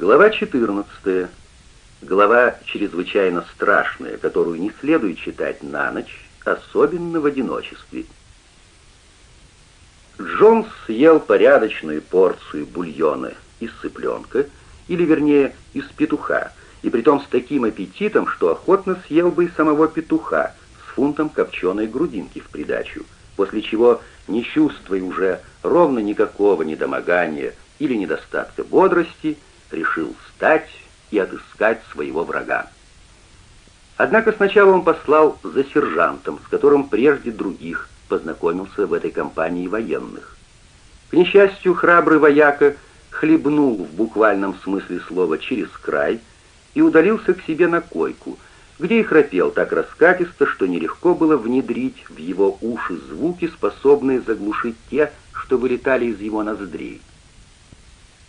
Глава 14. Глава чрезвычайно страшная, которую не следует читать на ночь, особенно в одиночестве. Джонс съел порядочную порцию бульона из цыпленка, или вернее из петуха, и притом с таким аппетитом, что охотно съел бы и самого петуха с фунтом копченой грудинки в придачу, после чего, не чувствуя уже ровно никакого недомогания или недостатка бодрости, решил встать и отыскать своего врага. Однако сначала он послал за сержантом, с которым прежде других познакомился в этой компании военных. К несчастью, храбрый вояка хлебнул в буквальном смысле слова через край и удалился к себе на койку, где и храпел так раскатисто, что нелегко было внедрить в его уши звуки, способные заглушить те, что вылетали из его ноздрей.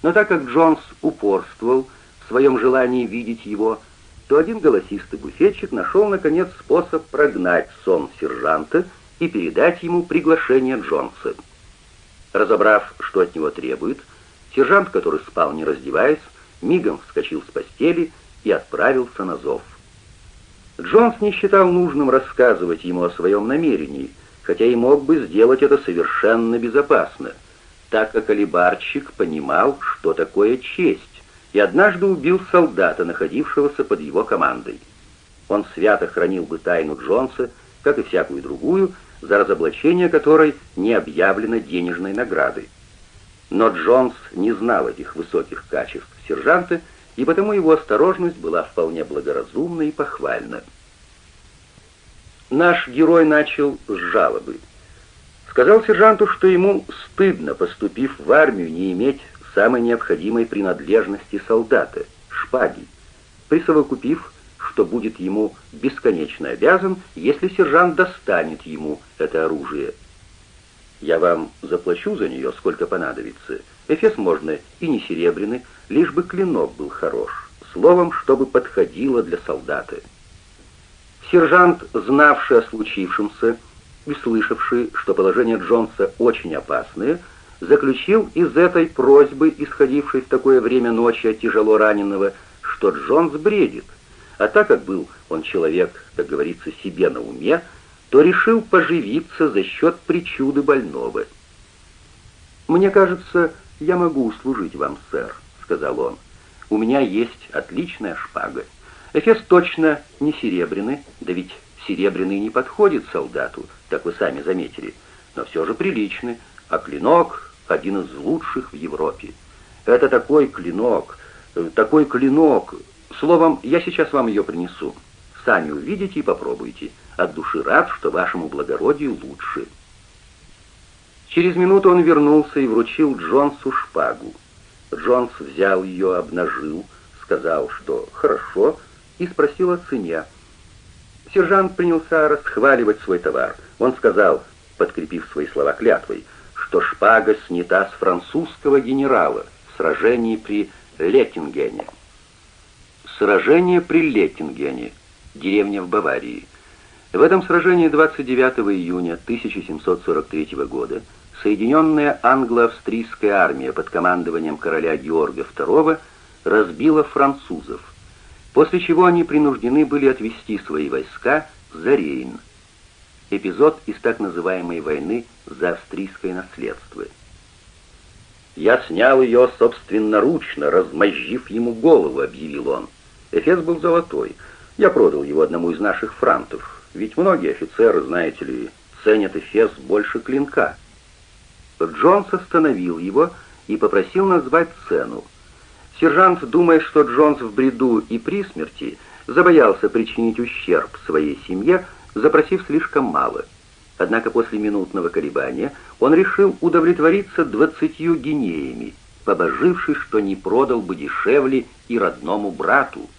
Но так как Джонс упорствовал в своем желании видеть его, то один голосистый буфетчик нашел, наконец, способ прогнать сон сержанта и передать ему приглашение Джонса. Разобрав, что от него требует, сержант, который спал не раздеваясь, мигом вскочил с постели и отправился на зов. Джонс не считал нужным рассказывать ему о своем намерении, хотя и мог бы сделать это совершенно безопасно — так как алибарщик понимал, что такое честь, и однажды убил солдата, находившегося под его командой. Он свято хранил бы тайну Джонса, как и всякую другую, за разоблачение которой не объявлено денежной наградой. Но Джонс не знал этих высоких качеств сержанта, и потому его осторожность была вполне благоразумна и похвальна. Наш герой начал с жалобы. Сказал сержанту, что ему стыдно, поступив в армию, не иметь самой необходимой принадлежности солдата — шпаги, присовокупив, что будет ему бесконечно обязан, если сержант достанет ему это оружие. «Я вам заплачу за нее, сколько понадобится. Эфес можно и не серебряный, лишь бы клинок был хорош, словом, чтобы подходило для солдата». Сержант, знавший о случившемся, и слышавший, что положение Джонса очень опасное, заключил из этой просьбы, исходившей в такое время ночи от тяжело раненого, что Джонс бредит, а так как был он человек, как говорится, себе на уме, то решил поживиться за счет причуды больного. «Мне кажется, я могу услужить вам, сэр», — сказал он. «У меня есть отличная шпага. Эфес точно не серебряный, да ведь серебряный не подходит солдату, как вы сами заметили, но все же приличный, а клинок один из лучших в Европе. Это такой клинок, э, такой клинок. Словом, я сейчас вам ее принесу. Сами увидите и попробуйте. От души рад, что вашему благородию лучше. Через минуту он вернулся и вручил Джонсу шпагу. Джонс взял ее, обнажил, сказал, что «хорошо», и спросил о цене. Сержант принялся расхваливать свой товар. Он сказал, подкрепив свои слова клятвой, что шпага снята с французского генерала в сражении при Леттингене. Сражение при Леттингене, деревня в Баварии. В этом сражении 29 июня 1743 года Соединенная англо-австрийская армия под командованием короля Георга II разбила французов после чего они принуждены были отвести свои войска за Рейн. Эпизод из так называемой войны за австрийское наследство. «Я снял ее собственноручно, размозжив ему голову», — объявил он. Эфес был золотой. Я продал его одному из наших франтов, ведь многие офицеры, знаете ли, ценят Эфес больше клинка. Джонс остановил его и попросил назвать цену. Сержант, думая, что Джонс в бреду и при смерти, забоялся причинить ущерб своей семье, запросив слишком мало. Однако после минутного колебания он решил удовлетвориться двадцатью гинеями, побожившись, что не продал бы дешевле и родному брату.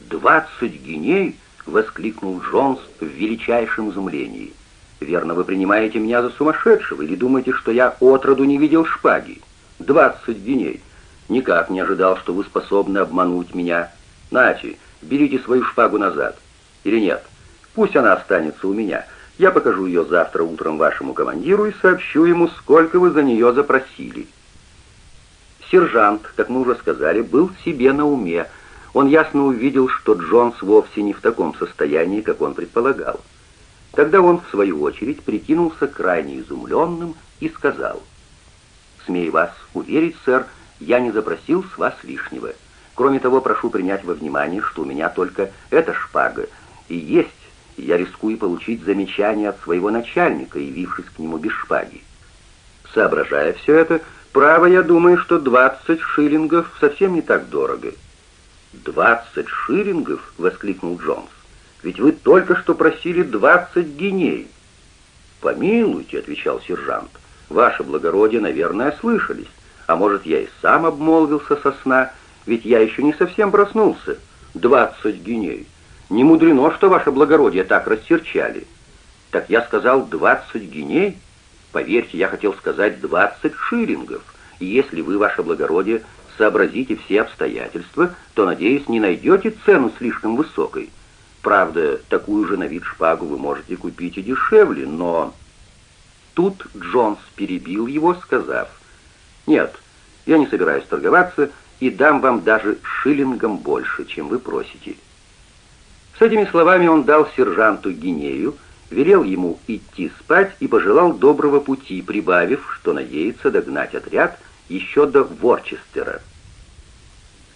«Двадцать гиней!» — воскликнул Джонс в величайшем изумлении. «Верно, вы принимаете меня за сумасшедшего или думаете, что я отроду не видел шпаги? Двадцать гиней! Никак не ожидал, что вы способны обмануть меня. Нати, берите свою шпагу назад. Или нет? Пусть она останется у меня. Я покажу ее завтра утром вашему командиру и сообщу ему, сколько вы за нее запросили». Сержант, как мы уже сказали, был себе на уме. Он ясно увидел, что Джонс вовсе не в таком состоянии, как он предполагал. Тогда он, в свою очередь, прикинулся крайне изумленным и сказал, «Смею вас уверить, сэр, я не запросил с вас лишнего. Кроме того, прошу принять во внимание, что у меня только эта шпага и есть, и я рискую получить замечание от своего начальника, явившись к нему без шпаги. Соображая все это, право, я думаю, что двадцать шиллингов совсем не так дорого». «Двадцать шиллингов?» — воскликнул Джонс. Ведь вы только что просили двадцать геней». «Помилуйте», — отвечал сержант, — «ваше благородие, наверное, слышались. А может, я и сам обмолвился со сна, ведь я еще не совсем проснулся. Двадцать геней. Не мудрено, что ваше благородие так рассерчали». «Так я сказал двадцать геней?» «Поверьте, я хотел сказать двадцать шиллингов. И если вы, ваше благородие, сообразите все обстоятельства, то, надеюсь, не найдете цену слишком высокой». Правда, такую же на вид шпагу вы можете купить и дешевле, но...» Тут Джонс перебил его, сказав, «Нет, я не собираюсь торговаться и дам вам даже шиллингом больше, чем вы просите». С этими словами он дал сержанту Гинею, велел ему идти спать и пожелал доброго пути, прибавив, что надеется догнать отряд еще до Ворчестера.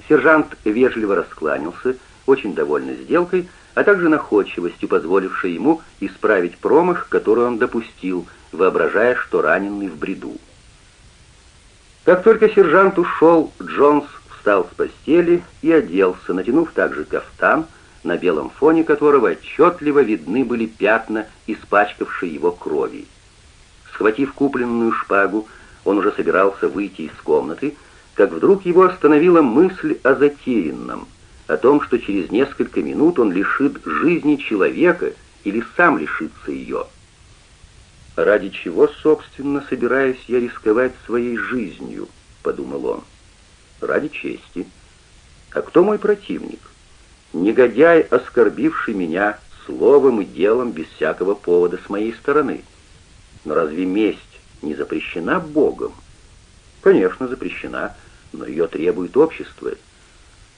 Сержант вежливо раскланялся, очень довольный сделкой, а также находчивостью, позволившей ему исправить промах, который он допустил, воображая, что раненый в бреду. Как только сержант ушел, Джонс встал с постели и оделся, натянув также кафтан, на белом фоне которого отчетливо видны были пятна, испачкавшие его крови. Схватив купленную шпагу, он уже собирался выйти из комнаты, как вдруг его остановила мысль о затеянном — о том, что через несколько минут он лишит жизни человека или сам лишится ее. «Ради чего, собственно, собираюсь я рисковать своей жизнью?» — подумал он. «Ради чести. А кто мой противник? Негодяй, оскорбивший меня словом и делом без всякого повода с моей стороны. Но разве месть не запрещена Богом? Конечно, запрещена, но ее требует общество,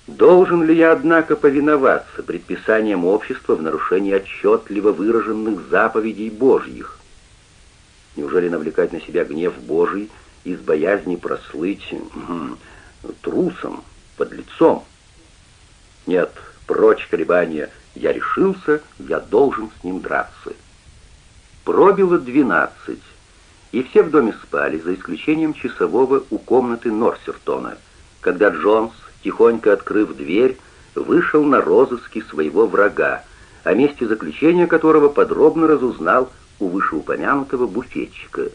Должен ли я, однако, повиноваться предписаниям общества в нарушении отчетливо выраженных заповедей Божьих? Неужели навлекать на себя гнев Божий из боязни прослыть трусом, подлецом? Нет, прочь колебания, я решился, я должен с ним драться. Пробило двенадцать, и все в доме спали, за исключением часового у комнаты Норсертона, когда Джонс тихонько открыв дверь, вышел на розыски своего врага, о месте заключения которого подробно разузнал у вышеупомянутого буфетчика.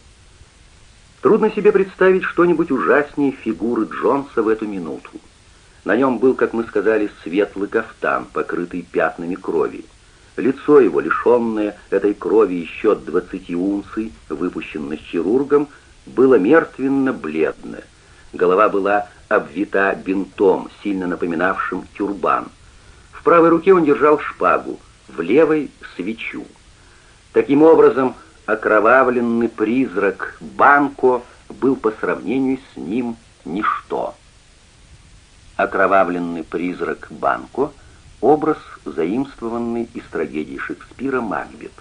Трудно себе представить что-нибудь ужаснее фигуры Джонса в эту минуту. На нем был, как мы сказали, светлый кафтан, покрытый пятнами крови. Лицо его, лишенное этой крови еще двадцати унций, выпущенных хирургом, было мертвенно-бледно. Голова была обвита бинтом, сильно напоминавшим тюрбан. В правой руке он держал шпагу, в левой — свечу. Таким образом, окровавленный призрак Банко был по сравнению с ним ничто. Окровавленный призрак Банко — образ, заимствованный из трагедии Шекспира «Макбет».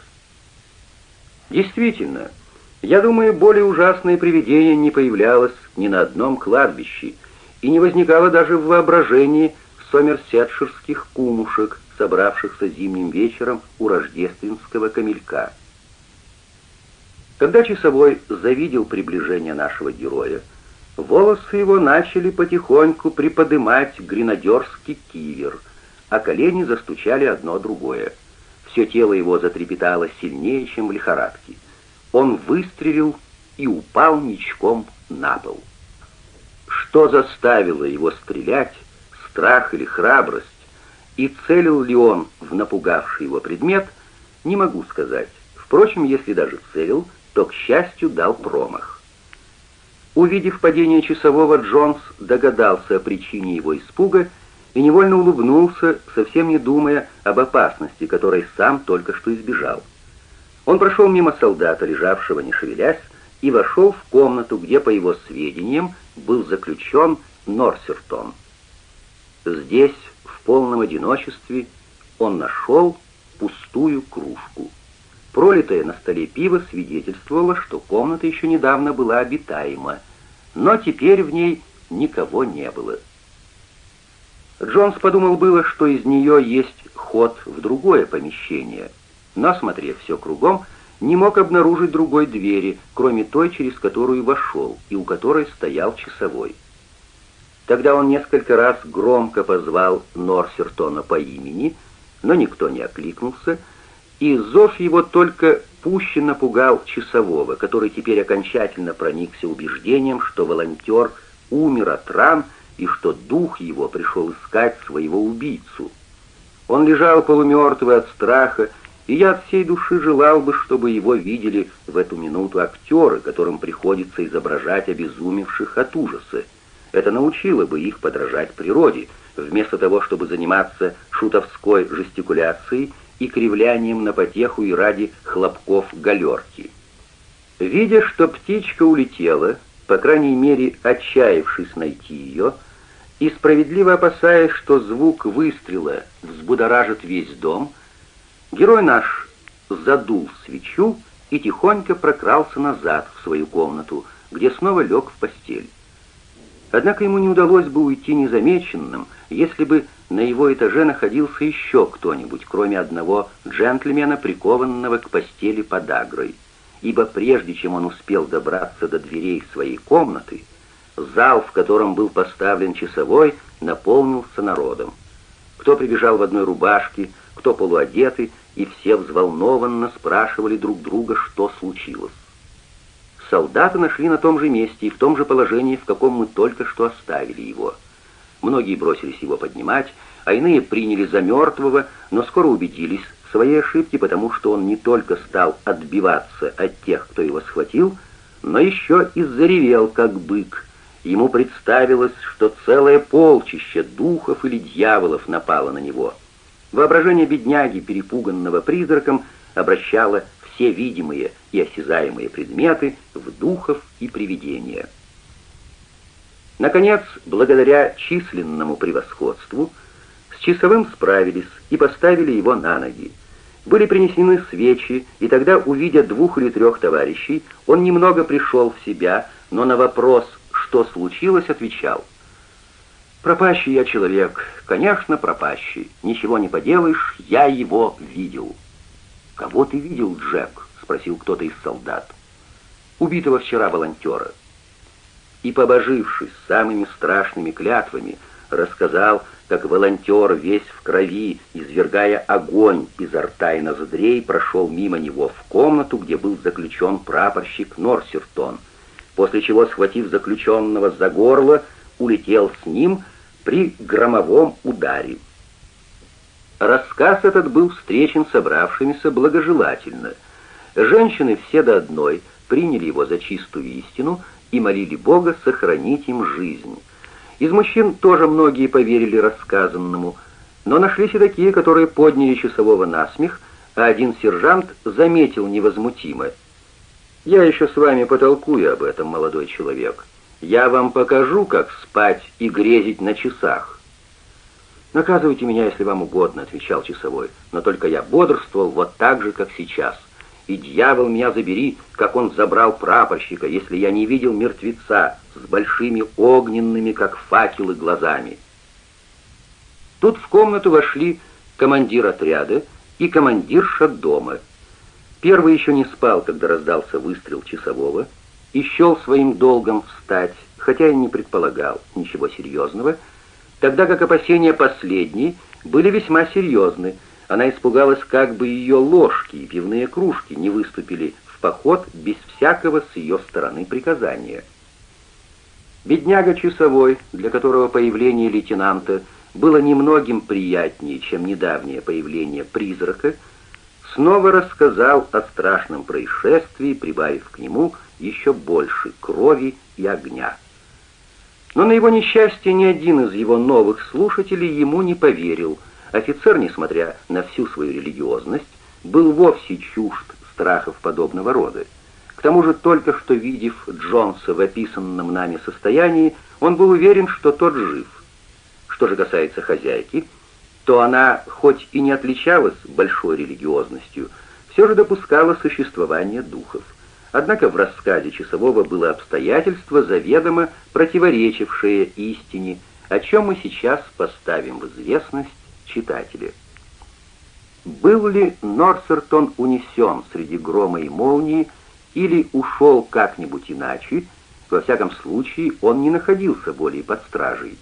Действительно, я думаю, более ужасное привидение не появлялось ни на одном кладбище, и не возникало даже в воображении сомерсетширских кумушек, собравшихся зимним вечером у рождественского камелька. Когда часовой завидел приближение нашего героя, волосы его начали потихоньку приподымать гренадерский кивер, а колени застучали одно другое. Все тело его затрепетало сильнее, чем в лихорадке. Он выстрелил и упал ничком на пол. Что заставило его стрелять, страх или храбрость, и целил ли он в напугавший его предмет, не могу сказать. Впрочем, если даже целил, то, к счастью, дал промах. Увидев падение часового, Джонс догадался о причине его испуга и невольно улыбнулся, совсем не думая об опасности, которой сам только что избежал. Он прошел мимо солдата, лежавшего не шевелясь, и вошел в комнату, где, по его сведениям, был заключен Норсертон. Здесь, полном одиночестве, он нашел пустую кружку. Пролитое на столе пиво свидетельствовало, что комната еще недавно была обитаема, но теперь в ней никого не было. Джонс подумал было, что из нее есть ход в другое помещение, но, осмотрев все кругом, не мог обнаружить другой двери, кроме той, через которую вошел, и у которой стоял часовой. Тогда он несколько раз громко позвал Норсертона по имени, но никто не окликнулся, и зов его только пуще напугал часового, который теперь окончательно проникся убеждением, что волонтер умер от ран и что дух его пришел искать своего убийцу. Он лежал полумертвый от страха, и я от всей души желал бы, чтобы его видели в эту минуту актеры, которым приходится изображать обезумевших от ужаса. Это научило бы их подражать природе, вместо того, чтобы заниматься шутовской жестикуляцией и кривлянием на потеху и ради хлопков галерки. Видя, что птичка улетела, по крайней мере, отчаявшись найти ее, и справедливо опасаясь, что звук выстрела взбудоражит весь дом, герой наш задул свечу и тихонько прокрался назад в свою комнату, где снова лег в постель. Однако ему не удалось бы уйти незамеченным, если бы на его этаже находился еще кто-нибудь, кроме одного джентльмена, прикованного к постели подагрой. Ибо прежде чем он успел добраться до дверей своей комнаты, зал, в котором был поставлен часовой, наполнился народом. Кто прибежал в одной рубашке, кто полуодетый, и все взволнованно спрашивали друг друга, что случилось. Солдаты нашли на том же месте и в том же положении, в каком мы только что оставили его. Многие бросились его поднимать, а иные приняли за мертвого, но скоро убедились в своей ошибке, потому что он не только стал отбиваться от тех, кто его схватил, но еще и заревел, как бык. Ему представилось, что целое полчище духов или дьяволов напало на него. Воображение бедняги, перепуганного призраком, обращало все видимые и осязаемые предметы в духов и привидения. Наконец, благодаря численному превосходству, с часовым справились и поставили его на ноги. Были принесены свечи, и тогда, увидя двух или трех товарищей, он немного пришел в себя, но на вопрос, что случилось, отвечал. «Пропащий я человек, конечно, пропащий. Ничего не поделаешь, я его видел». «Кого ты видел, Джек?» — спросил кто-то из солдат. «Убитого вчера волонтера» и, побожившись самыми страшными клятвами, рассказал, как волонтер весь в крови, извергая огонь изо рта и ноздрей, прошел мимо него в комнату, где был заключен прапорщик Норсертон, после чего, схватив заключенного за горло, улетел с ним при громовом ударе. Рассказ этот был встречен собравшимися благожелательно. Женщины все до одной приняли его за чистую истину и молили Бога сохранить им жизнь. Из мужчин тоже многие поверили рассказанному, но нашлись и такие, которые подняли часового насмех, а один сержант заметил невозмутимо. «Я еще с вами потолкую об этом, молодой человек. Я вам покажу, как спать и грезить на часах». «Наказывайте меня, если вам угодно», — отвечал часовой, «но только я бодрствовал вот так же, как сейчас» и дьявол меня забери, как он забрал прапорщика, если я не видел мертвеца с большими огненными, как факелы, глазами. Тут в комнату вошли командир отряда и командирша дома. Первый еще не спал, когда раздался выстрел часового, и счел своим долгом встать, хотя и не предполагал ничего серьезного, тогда как опасения последней были весьма серьезны, она испугалась, как бы ее ложки и пивные кружки не выступили в поход без всякого с ее стороны приказания. Бедняга часовой, для которого появление лейтенанта было немногим приятнее, чем недавнее появление призрака, снова рассказал о страшном происшествии, прибавив к нему еще больше крови и огня. Но на его несчастье ни один из его новых слушателей ему не поверил – Офицер, несмотря на всю свою религиозность, был вовсе чужд страхов подобного рода. К тому же, только что видев Джонса в описанном нами состоянии, он был уверен, что тот жив. Что же касается хозяйки, то она, хоть и не отличалась большой религиозностью, все же допускала существование духов. Однако в рассказе часового было обстоятельство, заведомо противоречившее истине, о чем мы сейчас поставим в известность читателя. Был ли Норсертон унесен среди грома и молнии или ушел как-нибудь иначе, во всяком случае он не находился более под стражей.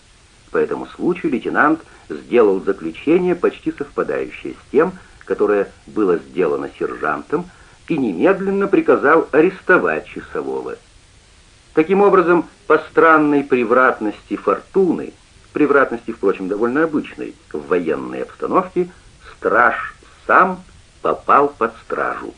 По этому случаю лейтенант сделал заключение, почти совпадающее с тем, которое было сделано сержантом, и немедленно приказал арестовать часового. Таким образом, по странной превратности фортуны, превратности, впрочем, довольно обычной в военной обстановке, страж сам попал под стражу.